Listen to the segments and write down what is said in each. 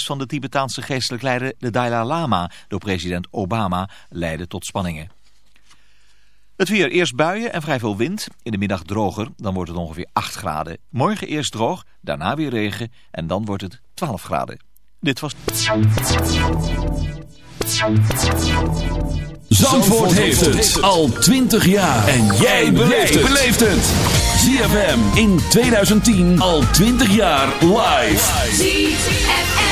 van de Tibetaanse geestelijk leider de Dalai Lama door president Obama leidde tot spanningen. Het weer eerst buien en vrij veel wind. In de middag droger, dan wordt het ongeveer 8 graden. Morgen eerst droog, daarna weer regen en dan wordt het 12 graden. Dit was... Zandvoort, heeft het al 20 jaar. En jij beleeft het. ZFM in 2010 al 20 jaar live. ZFM.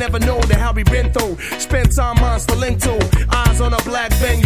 Never know the hell we been through. Spent time monster linked to. Eyes on a black Benz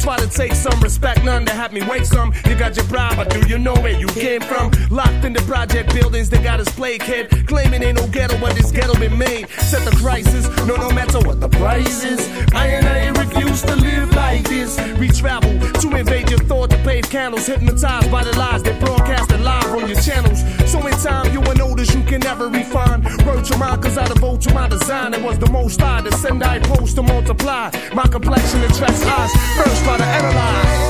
try to take some respect, none to have me wake some. You got your pride, but do you know where you came from? Locked in the project buildings, they got us plague kid. Claiming ain't no ghetto, but this ghetto been made. Set the crisis, no, no matter what the price is. I and I refuse to live like this. We travel to invade your thought to pave candles, hypnotized by the lies they broadcasted live on your channels. So in time, you will notice you can never refine. To mine, cause I devote to my design. It was the most I to send, I post to multiply. My complexion attracts eyes. First, try to analyze.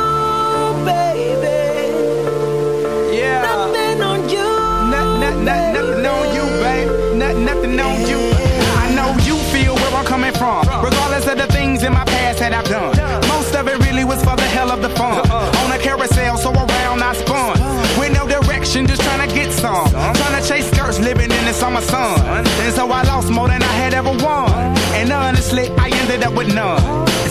You. I know you feel where I'm coming from. Regardless of the things in my past that I've done. Most of it really was for the hell of the fun. On a carousel, so around I spun. With no direction, just trying to get some. Trying to chase skirts, living in the summer sun. And so I lost more than I had ever won. And honestly, I ended up with none.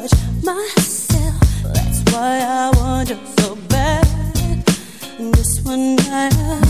judge myself. That's why I want you so bad. This one night.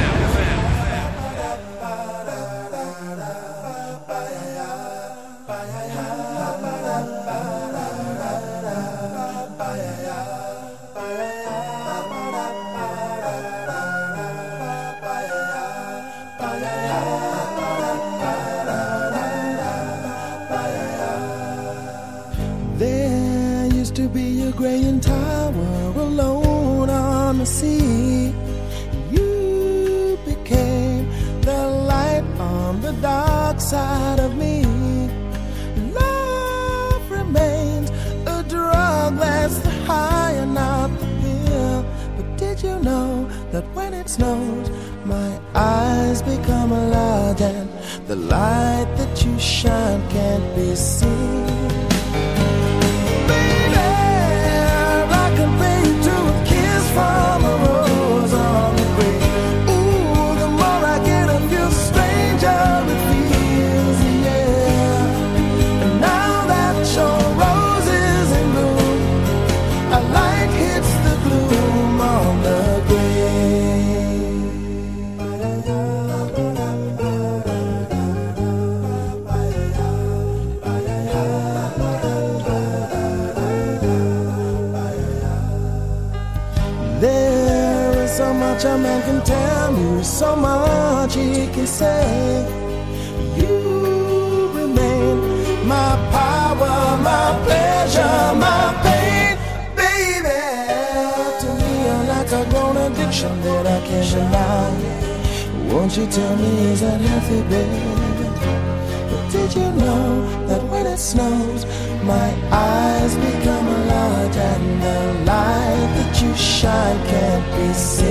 shine can't be seen.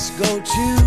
Let's go to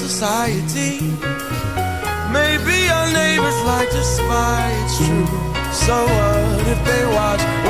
society. Maybe our neighbors like to spy, it's true. So what if they watch?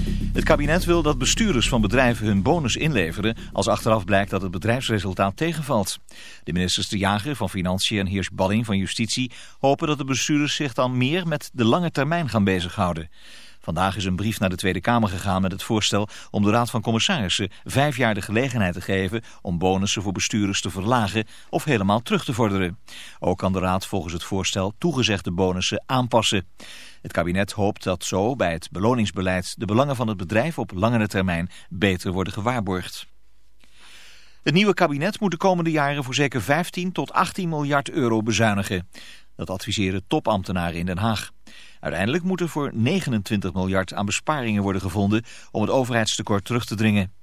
Het kabinet wil dat bestuurders van bedrijven hun bonus inleveren als achteraf blijkt dat het bedrijfsresultaat tegenvalt. De ministers De Jager van Financiën en Heers Balling van Justitie hopen dat de bestuurders zich dan meer met de lange termijn gaan bezighouden. Vandaag is een brief naar de Tweede Kamer gegaan met het voorstel om de Raad van Commissarissen vijf jaar de gelegenheid te geven om bonussen voor bestuurders te verlagen of helemaal terug te vorderen. Ook kan de Raad volgens het voorstel toegezegde bonussen aanpassen. Het kabinet hoopt dat zo bij het beloningsbeleid de belangen van het bedrijf op langere termijn beter worden gewaarborgd. Het nieuwe kabinet moet de komende jaren voor zeker 15 tot 18 miljard euro bezuinigen. Dat adviseren topambtenaren in Den Haag. Uiteindelijk moet er voor 29 miljard aan besparingen worden gevonden om het overheidstekort terug te dringen.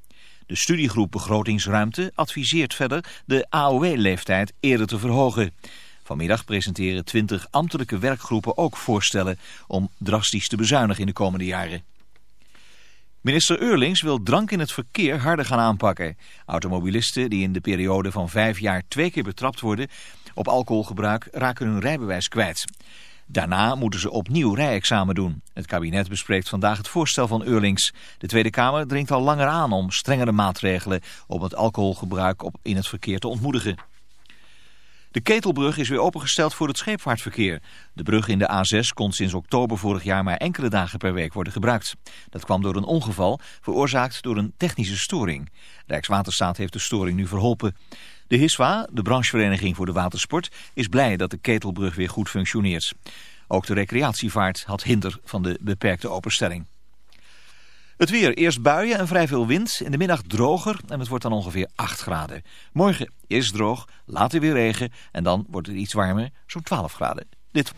De studiegroep Begrotingsruimte adviseert verder de AOW-leeftijd eerder te verhogen. Vanmiddag presenteren 20 ambtelijke werkgroepen ook voorstellen om drastisch te bezuinigen in de komende jaren. Minister Eurlings wil drank in het verkeer harder gaan aanpakken. Automobilisten die in de periode van vijf jaar twee keer betrapt worden op alcoholgebruik raken hun rijbewijs kwijt. Daarna moeten ze opnieuw rijexamen doen. Het kabinet bespreekt vandaag het voorstel van Eurlings. De Tweede Kamer dringt al langer aan om strengere maatregelen om het alcoholgebruik in het verkeer te ontmoedigen. De Ketelbrug is weer opengesteld voor het scheepvaartverkeer. De brug in de A6 kon sinds oktober vorig jaar maar enkele dagen per week worden gebruikt. Dat kwam door een ongeval, veroorzaakt door een technische storing. Rijkswaterstaat heeft de storing nu verholpen. De HISWA, de branchevereniging voor de watersport, is blij dat de Ketelbrug weer goed functioneert. Ook de recreatievaart had hinder van de beperkte openstelling. Het weer, eerst buien en vrij veel wind. In de middag droger en het wordt dan ongeveer 8 graden. Morgen eerst droog, later weer regen en dan wordt het iets warmer, zo'n 12 graden. Dit...